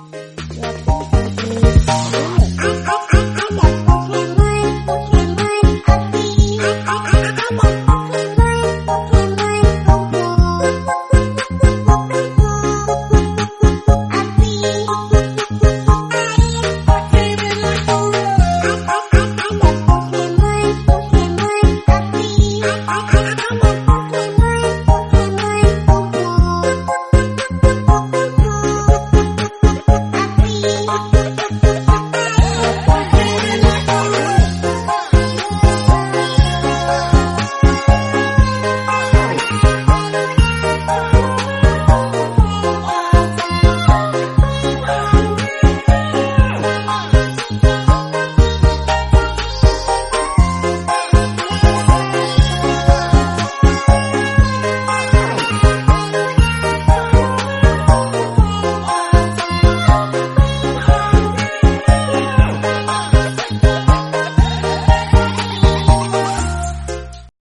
Bye.